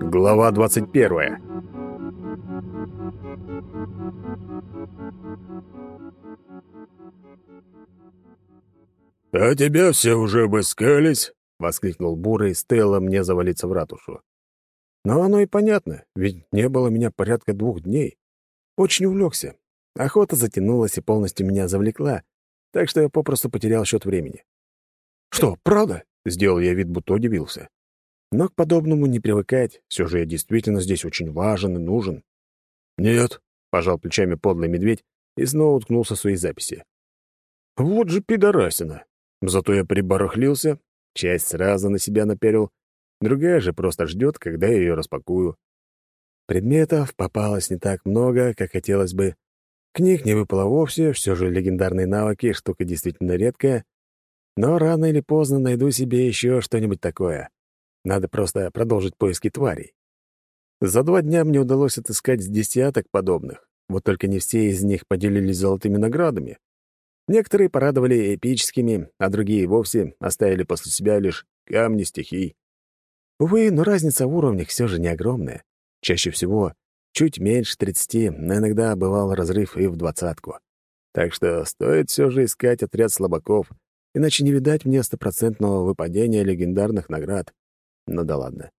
Глава 21. «А тебя все уже обыскались?» — воскликнул Бурый, стоило мне завалиться в ратушу. Но оно и понятно, ведь не было меня порядка двух дней. Очень увлекся. Охота затянулась и полностью меня завлекла, так что я попросту потерял счет времени. «Что, правда?» — сделал я вид, будто удивился. Но к подобному не привыкать, все же я действительно здесь очень важен и нужен. «Нет», — пожал плечами подлый медведь и снова уткнулся в свои записи. «Вот же пидорасина!» Зато я прибарахлился, часть сразу на себя наперил, другая же просто ждет, когда я ее распакую. Предметов попалось не так много, как хотелось бы. Книг не выпало вовсе, все же легендарные навыки — штука действительно редкая. Но рано или поздно найду себе еще что-нибудь такое. Надо просто продолжить поиски тварей. За два дня мне удалось отыскать с десяток подобных, вот только не все из них поделились золотыми наградами. Некоторые порадовали эпическими, а другие вовсе оставили после себя лишь камни стихий. Увы, но разница в уровнях все же не огромная. Чаще всего чуть меньше 30, но иногда бывал разрыв и в двадцатку. Так что стоит все же искать отряд слабаков, иначе не видать мне стопроцентного выпадения легендарных наград. Ну да ладно.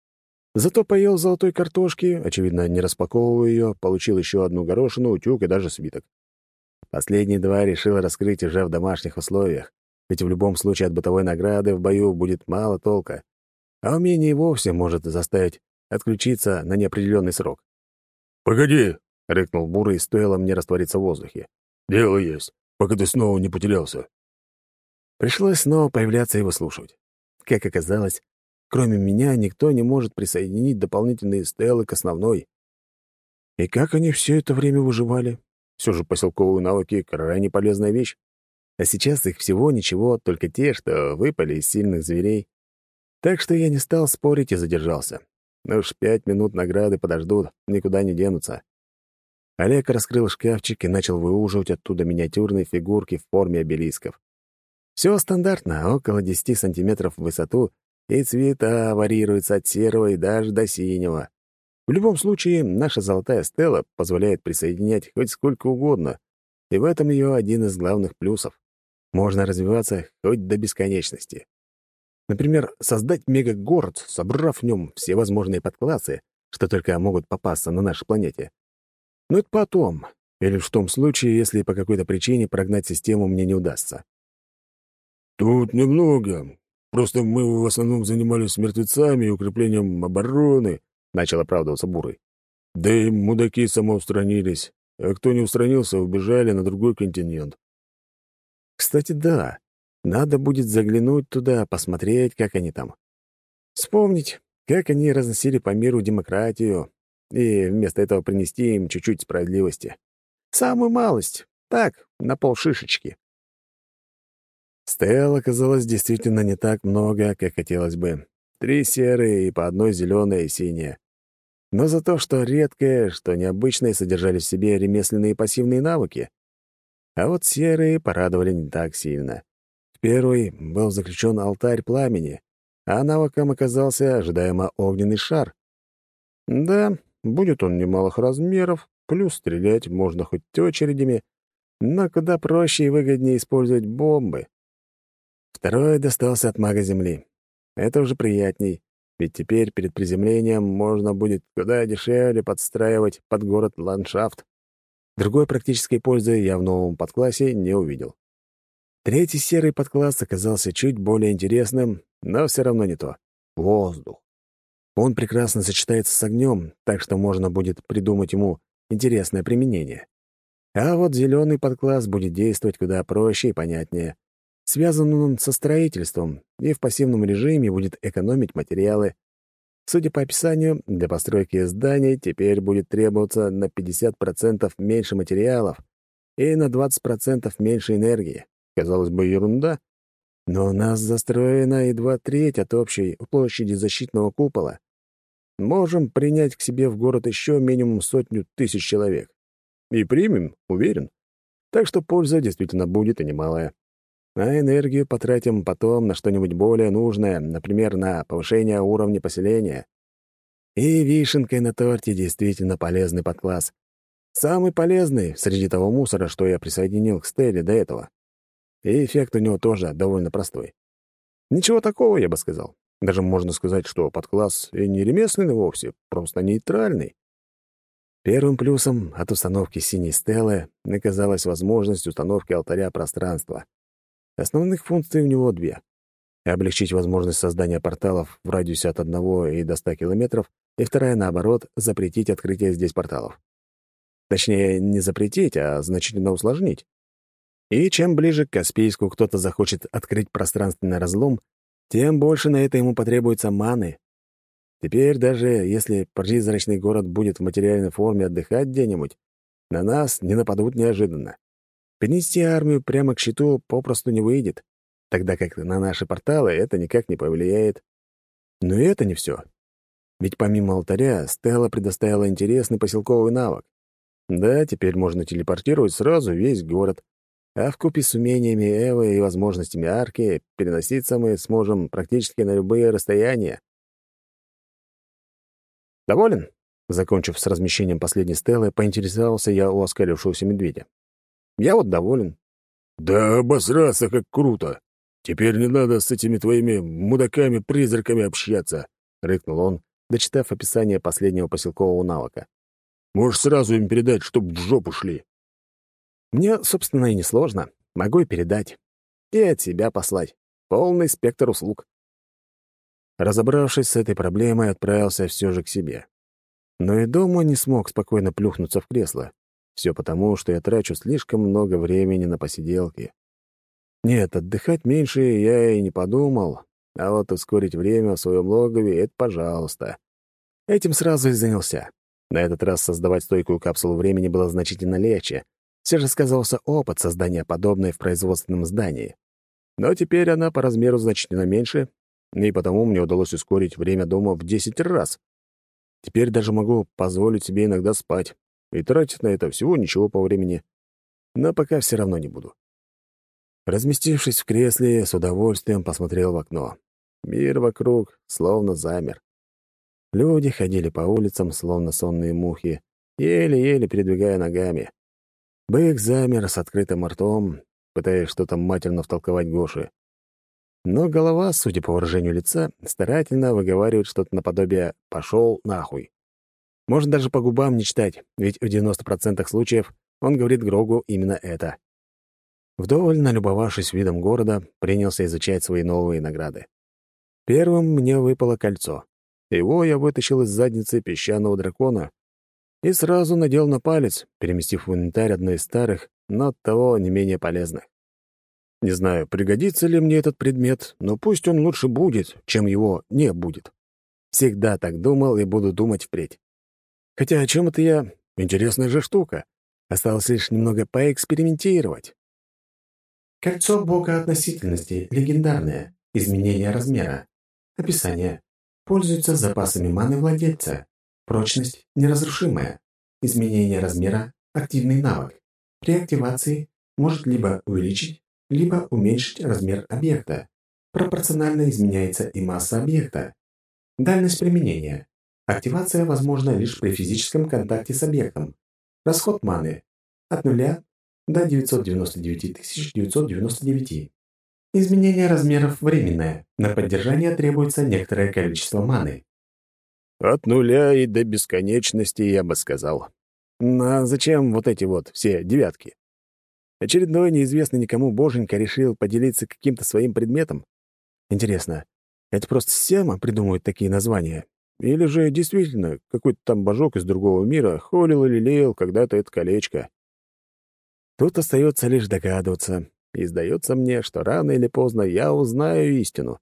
Зато поел золотой картошки, очевидно, не распаковывая ее, получил еще одну горошину, утюг и даже свиток. Последние два решил раскрыть уже в домашних условиях, ведь в любом случае от бытовой награды в бою будет мало толка, а умение и вовсе может заставить отключиться на неопределенный срок. «Погоди!» — рыкнул Бурый, стоило мне раствориться в воздухе. «Дело есть, пока ты снова не потерялся». Пришлось снова появляться и выслушивать. Как оказалось, кроме меня никто не может присоединить дополнительные стелы к основной. И как они все это время выживали? Все же поселковые навыки — крайне полезная вещь. А сейчас их всего ничего, только те, что выпали из сильных зверей. Так что я не стал спорить и задержался. Но уж пять минут награды подождут, никуда не денутся. Олег раскрыл шкафчик и начал выуживать оттуда миниатюрные фигурки в форме обелисков. Все стандартно, около 10 сантиметров в высоту, и цвета варьируются от серого и даже до синего. В любом случае, наша золотая стела позволяет присоединять хоть сколько угодно, и в этом ее один из главных плюсов. Можно развиваться хоть до бесконечности. Например, создать мегагород, собрав в нем все возможные подклассы, что только могут попасться на нашей планете. Но это потом, или в том случае, если по какой-то причине прогнать систему мне не удастся. «Тут немного. Просто мы в основном занимались мертвецами и укреплением обороны», начал оправдываться Бурый. «Да и мудаки самоустранились, а кто не устранился, убежали на другой континент». «Кстати, да, надо будет заглянуть туда, посмотреть, как они там. Вспомнить, как они разносили по миру демократию, и вместо этого принести им чуть-чуть справедливости. Самую малость, так, на полшишечки». Стел оказалось действительно не так много, как хотелось бы. Три серые и по одной зеленая и синяя но за то, что редкое, что необычное содержали в себе ремесленные пассивные навыки. А вот серые порадовали не так сильно. В первый был заключен алтарь пламени, а навыком оказался ожидаемо огненный шар. Да, будет он немалых размеров, плюс стрелять можно хоть очередями, но куда проще и выгоднее использовать бомбы. Второй достался от мага Земли. Это уже приятней, ведь теперь перед приземлением можно будет куда дешевле подстраивать под город ландшафт. Другой практической пользы я в новом подклассе не увидел. Третий серый подкласс оказался чуть более интересным, но все равно не то. Воздух. Он прекрасно сочетается с огнем, так что можно будет придумать ему интересное применение. А вот зеленый подкласс будет действовать куда проще и понятнее. Связан он со строительством и в пассивном режиме будет экономить материалы. Судя по описанию, для постройки зданий теперь будет требоваться на 50% меньше материалов и на 20% меньше энергии. Казалось бы, ерунда. Но у нас застроена едва треть от общей площади защитного купола. Можем принять к себе в город еще минимум сотню тысяч человек. И примем, уверен. Так что польза действительно будет и немалая. А энергию потратим потом на что-нибудь более нужное, например, на повышение уровня поселения. И вишенкой на торте действительно полезный подкласс. Самый полезный среди того мусора, что я присоединил к стеле до этого. И эффект у него тоже довольно простой. Ничего такого, я бы сказал. Даже можно сказать, что подкласс и не ремесленный вовсе, просто нейтральный. Первым плюсом от установки синей стелы оказалась возможность установки алтаря пространства. Основных функций у него две. Облегчить возможность создания порталов в радиусе от 1 и до 100 километров, и вторая, наоборот, запретить открытие здесь порталов. Точнее, не запретить, а значительно усложнить. И чем ближе к Каспийску кто-то захочет открыть пространственный разлом, тем больше на это ему потребуется маны. Теперь даже если призрачный город будет в материальной форме отдыхать где-нибудь, на нас не нападут неожиданно. Перенести армию прямо к щиту попросту не выйдет, тогда как на наши порталы это никак не повлияет. Но и это не все. Ведь помимо алтаря Стелла предоставила интересный поселковый навык. Да, теперь можно телепортировать сразу весь город, а в купе с умениями Эвы и возможностями арки переноситься мы сможем практически на любые расстояния. «Доволен?» Закончив с размещением последней стелы, поинтересовался я у оскалившегося медведя. «Я вот доволен». «Да обосраться как круто! Теперь не надо с этими твоими мудаками-призраками общаться!» — рыкнул он, дочитав описание последнего поселкового навыка. «Можешь сразу им передать, чтоб в жопу шли». «Мне, собственно, и не сложно. Могу и передать. И от себя послать. Полный спектр услуг». Разобравшись с этой проблемой, отправился все же к себе. Но и дома не смог спокойно плюхнуться в кресло. Все потому, что я трачу слишком много времени на посиделки. Нет, отдыхать меньше я и не подумал, а вот ускорить время в своем логове — это пожалуйста. Этим сразу и занялся. На этот раз создавать стойкую капсулу времени было значительно легче. Все же сказался опыт создания подобной в производственном здании. Но теперь она по размеру значительно меньше, и потому мне удалось ускорить время дома в 10 раз. Теперь даже могу позволить себе иногда спать и тратить на это всего ничего по времени. Но пока все равно не буду. Разместившись в кресле, с удовольствием посмотрел в окно. Мир вокруг словно замер. Люди ходили по улицам, словно сонные мухи, еле-еле передвигая ногами. Бык замер с открытым ртом, пытаясь что-то матерно втолковать Гоши. Но голова, судя по выражению лица, старательно выговаривает что-то наподобие «пошел нахуй». Можно даже по губам не читать, ведь в 90% случаев он говорит Грогу именно это. Вдоволь налюбовавшись видом города, принялся изучать свои новые награды. Первым мне выпало кольцо. Его я вытащил из задницы песчаного дракона и сразу надел на палец, переместив в инвентарь одно из старых, но того не менее полезных. Не знаю, пригодится ли мне этот предмет, но пусть он лучше будет, чем его не будет. Всегда так думал и буду думать впредь. Хотя о чем это я? Интересная же штука. Осталось лишь немного поэкспериментировать. Кольцо бога относительности, легендарное, изменение размера. Описание. Пользуется запасами маны владельца. Прочность неразрушимая. Изменение размера – активный навык. При активации может либо увеличить, либо уменьшить размер объекта. Пропорционально изменяется и масса объекта. Дальность применения. Активация возможна лишь при физическом контакте с объектом. Расход маны. От 0 до 999 999. Изменение размеров временное. На поддержание требуется некоторое количество маны. От нуля и до бесконечности, я бы сказал. Ну, а зачем вот эти вот все девятки? Очередной неизвестный никому боженька решил поделиться каким-то своим предметом? Интересно, это просто Сема придумывает такие названия? Или же действительно какой-то там божок из другого мира холил или лелеял когда-то это колечко? Тут остается лишь догадываться, и сдается мне, что рано или поздно я узнаю истину.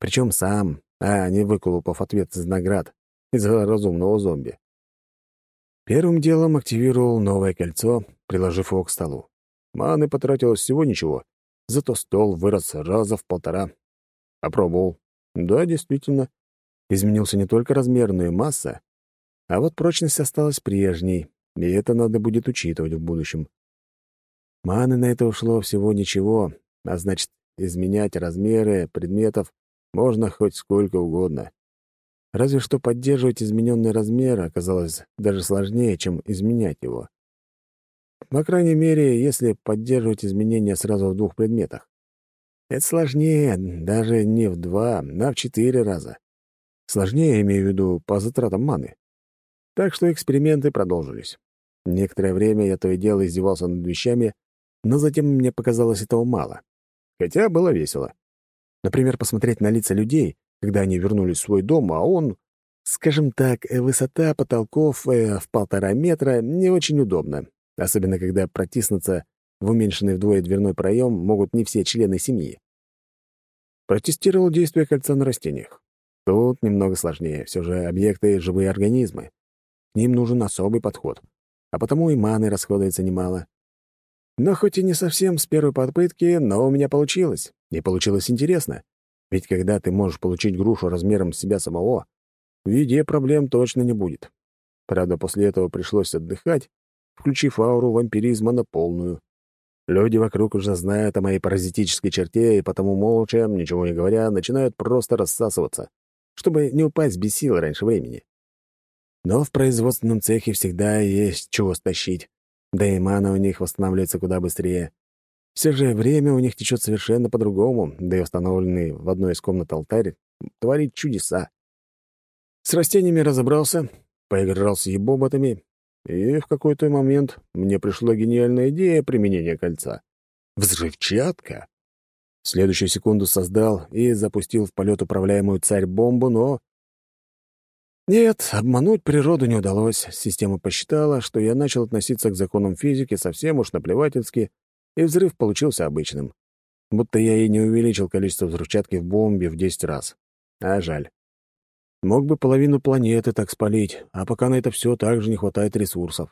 Причем сам, а не выколупав ответ из наград из-за разумного зомби. Первым делом активировал новое кольцо, приложив его к столу. Маны потратилось всего ничего, зато стол вырос раза в полтора. Опробовал. Да, действительно, изменился не только размер, но и масса. А вот прочность осталась прежней, и это надо будет учитывать в будущем. Маны на это ушло всего ничего, а значит, изменять размеры предметов можно хоть сколько угодно. Разве что поддерживать измененный размер оказалось даже сложнее, чем изменять его. По крайней мере, если поддерживать изменения сразу в двух предметах. Это сложнее даже не в два, а в четыре раза. Сложнее, имею в виду, по затратам маны. Так что эксперименты продолжились. Некоторое время я то и дело издевался над вещами, но затем мне показалось этого мало. Хотя было весело. Например, посмотреть на лица людей, когда они вернулись в свой дом, а он, скажем так, высота потолков э, в полтора метра не очень удобно, особенно когда протиснуться в уменьшенный вдвое дверной проем могут не все члены семьи. Протестировал действие кольца на растениях. Тут немного сложнее, все же объекты — живые организмы. К ним нужен особый подход, а потому и маны расходуется немало. Но хоть и не совсем с первой попытки, но у меня получилось, и получилось интересно. Ведь когда ты можешь получить грушу размером с себя самого, в еде проблем точно не будет. Правда, после этого пришлось отдыхать, включив ауру вампиризма на полную. Люди вокруг уже знают о моей паразитической черте, и потому молча, ничего не говоря, начинают просто рассасываться, чтобы не упасть без сил раньше времени. Но в производственном цехе всегда есть чего стащить, да и мана у них восстанавливается куда быстрее. Все же время у них течет совершенно по-другому, да и установленный в одной из комнат алтарь творит чудеса. С растениями разобрался, поиграл с ебоботами, и в какой-то момент мне пришла гениальная идея применения кольца. Взрывчатка! В следующую секунду создал и запустил в полет управляемую царь-бомбу, но... Нет, обмануть природу не удалось. Система посчитала, что я начал относиться к законам физики совсем уж наплевательски, и взрыв получился обычным. Будто я и не увеличил количество взрывчатки в бомбе в 10 раз. А жаль. Мог бы половину планеты так спалить, а пока на это все также не хватает ресурсов.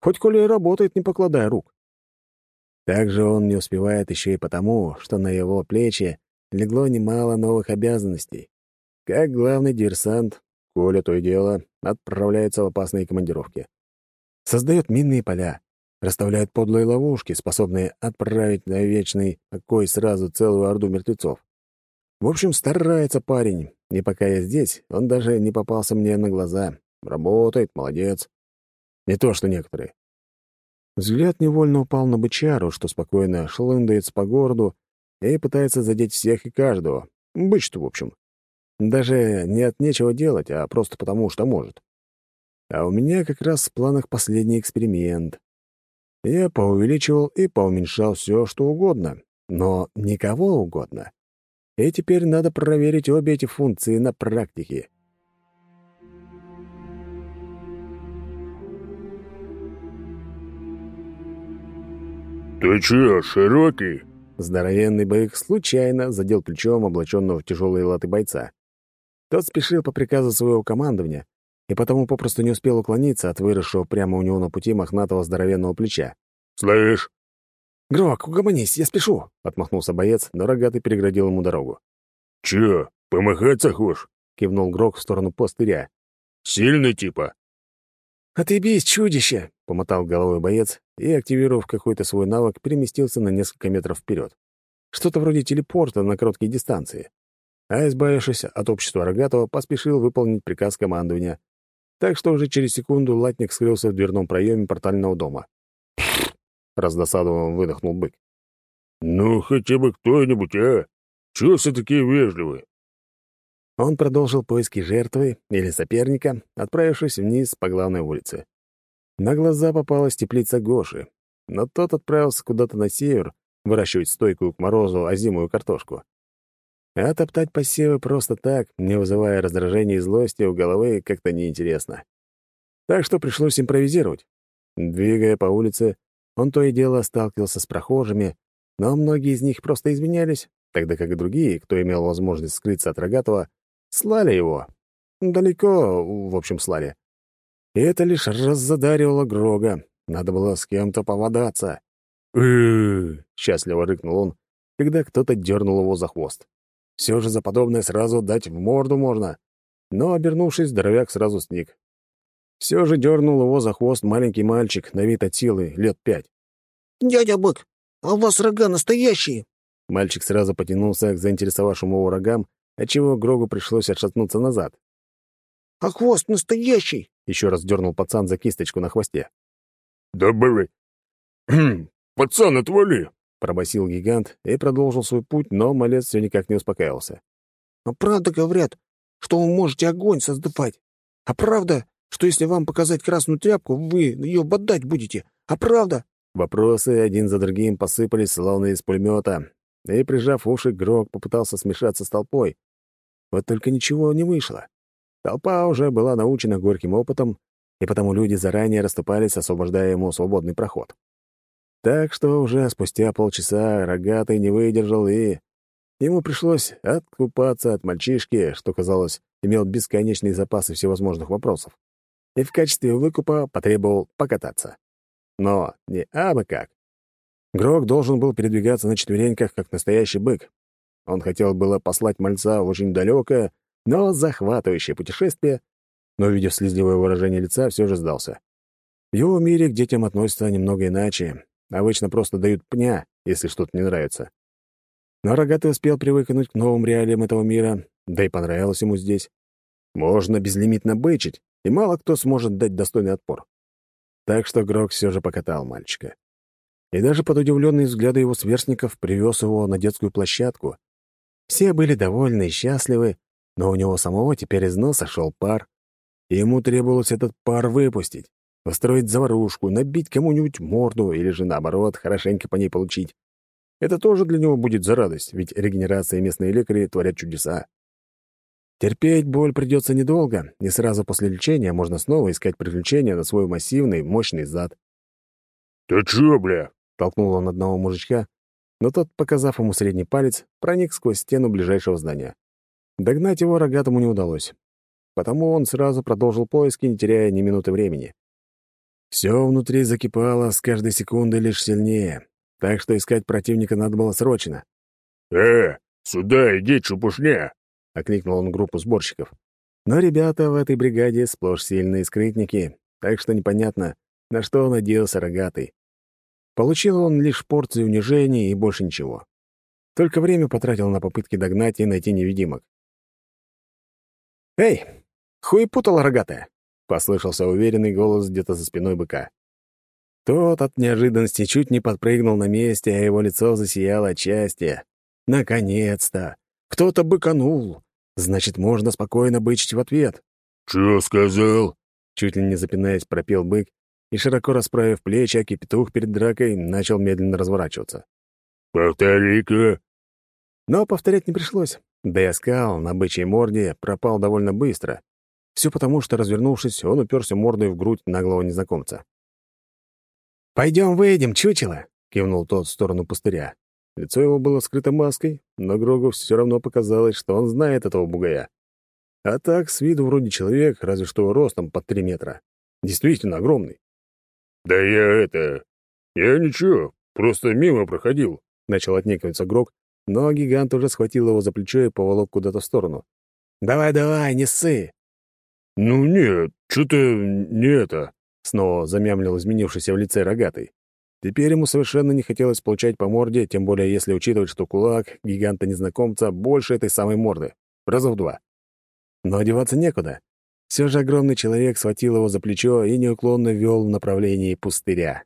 Хоть Коля и работает, не покладая рук. Также он не успевает еще и потому, что на его плечи легло немало новых обязанностей. Как главный диверсант, Коля то и дело отправляется в опасные командировки. Создает минные поля, расставляет подлые ловушки, способные отправить на вечный покой сразу целую орду мертвецов. В общем, старается парень, и пока я здесь, он даже не попался мне на глаза. Работает, молодец. Не то, что некоторые. Взгляд невольно упал на бычару, что спокойно шлындается по городу и пытается задеть всех и каждого. Быч-то, в общем. Даже не от нечего делать, а просто потому, что может. А у меня как раз в планах последний эксперимент. Я поувеличивал и поуменьшал все, что угодно, но никого угодно. И теперь надо проверить обе эти функции на практике. «Ты че, широкий?» Здоровенный бык случайно задел плечом облаченного в тяжелые латы бойца. Тот спешил по приказу своего командования, и потому попросту не успел уклониться от выросшего прямо у него на пути мохнатого здоровенного плеча. «Слышь?» «Грок, угомонись, я спешу!» — отмахнулся боец, но рогатый переградил ему дорогу. «Чё, помахать захож?» — кивнул Грок в сторону пустыря. «Сильный типа?» «Отъебись, чудище!» — помотал головой боец и, активировав какой-то свой навык, переместился на несколько метров вперед. Что-то вроде телепорта на короткие дистанции. А, избавившись от общества Рогатого, поспешил выполнить приказ командования, так что уже через секунду латник скрылся в дверном проеме портального дома. Раздосадованно выдохнул бык. «Ну, хотя бы кто-нибудь, а? Чего все такие вежливые?» Он продолжил поиски жертвы или соперника, отправившись вниз по главной улице. На глаза попалась теплица Гоши, но тот отправился куда-то на север выращивать стойкую к морозу озимую картошку. А топтать посевы просто так, не вызывая раздражения и злости у головы, как-то неинтересно. Так что пришлось импровизировать. Двигая по улице, он то и дело сталкивался с прохожими, но многие из них просто изменялись, тогда как другие, кто имел возможность скрыться от Рогатого, слали его. Далеко, в общем, слали. И это лишь раззадаривало Грога. Надо было с кем-то поводаться. «Э-э-э!» счастливо рыкнул он, когда кто-то дернул его за хвост. Все же за подобное сразу дать в морду можно. Но, обернувшись, здоровяк сразу сник. Все же дернул его за хвост маленький мальчик, на вид от силы, лет пять. «Дядя Бык, а у вас рога настоящие?» Мальчик сразу потянулся к заинтересовавшему его рогам, отчего Грогу пришлось отшатнуться назад. «А хвост настоящий!» — еще раз дернул пацан за кисточку на хвосте. «Да, блин! Пацан, отвали!» — пробасил гигант и продолжил свой путь, но малец все никак не успокаивался. «А правда говорят, что вы можете огонь создавать? А правда, что если вам показать красную тряпку, вы ее бодать будете? А правда?» Вопросы один за другим посыпались, словно из пулемета, и, прижав уши, Грог попытался смешаться с толпой. Вот только ничего не вышло. Толпа уже была научена горьким опытом, и потому люди заранее расступались, освобождая ему свободный проход. Так что уже спустя полчаса рогатый не выдержал, и ему пришлось откупаться от мальчишки, что, казалось, имел бесконечные запасы всевозможных вопросов, и в качестве выкупа потребовал покататься. Но не абы как. Грок должен был передвигаться на четвереньках, как настоящий бык. Он хотел было послать мальца очень далекое, но захватывающее путешествие, но, увидев слезливое выражение лица, все же сдался. В его мире к детям относятся немного иначе. Обычно просто дают пня, если что-то не нравится. Но рогатый успел привыкнуть к новым реалиям этого мира, да и понравилось ему здесь. Можно безлимитно бычить, и мало кто сможет дать достойный отпор. Так что Грок все же покатал мальчика. И даже под удивленные взгляды его сверстников привез его на детскую площадку. Все были довольны и счастливы, но у него самого теперь из носа шел пар. И ему требовалось этот пар выпустить, устроить заварушку, набить кому-нибудь морду или же, наоборот, хорошенько по ней получить. Это тоже для него будет за радость, ведь регенерация и местные лекари творят чудеса. Терпеть боль придется недолго, и сразу после лечения можно снова искать приключения на свой массивный, мощный зад. «Ты чё, бля?» — толкнул он одного мужичка, но тот, показав ему средний палец, проник сквозь стену ближайшего здания. Догнать его рогатому не удалось, потому он сразу продолжил поиски, не теряя ни минуты времени. Все внутри закипало с каждой секундой лишь сильнее, так что искать противника надо было срочно. «Э, сюда иди, чупушня!» — окликнул он группу сборщиков. Но ребята в этой бригаде сплошь сильные скрытники, так что непонятно, на что надеялся рогатый. Получил он лишь порцию унижений и больше ничего. Только время потратил на попытки догнать и найти невидимок. «Эй, хуепутала рогатая!» — послышался уверенный голос где-то за спиной быка. Тот от неожиданности чуть не подпрыгнул на месте, а его лицо засияло от счастья. «Наконец-то! Кто-то быканул. Значит, можно спокойно бычить в ответ. «Чё сказал?» Чуть ли не запинаясь, пропел бык, и, широко расправив плечи, аки петух перед дракой, начал медленно разворачиваться. «Повтори-ка». Но повторять не пришлось. Да и оскал на бычьей морде пропал довольно быстро. Все потому, что, развернувшись, он уперся мордой в грудь наглого незнакомца. «Пойдем выйдем, чучело!» — кивнул тот в сторону пустыря. Лицо его было скрыто маской, но Грогу все равно показалось, что он знает этого бугая. А так, с виду вроде человек, разве что ростом под три метра. Действительно огромный. «Да я это... Я ничего, просто мимо проходил», — начал отнекиваться Грог, но гигант уже схватил его за плечо и поволок куда-то в сторону. «Давай-давай, не ссы!» «Ну нет, что-то не это...» — снова замямлил изменившийся в лице рогатый. Теперь ему совершенно не хотелось получать по морде, тем более если учитывать, что кулак гиганта-незнакомца больше этой самой морды. Раза в два. Но одеваться некуда. Все же огромный человек схватил его за плечо и неуклонно вел в направлении пустыря.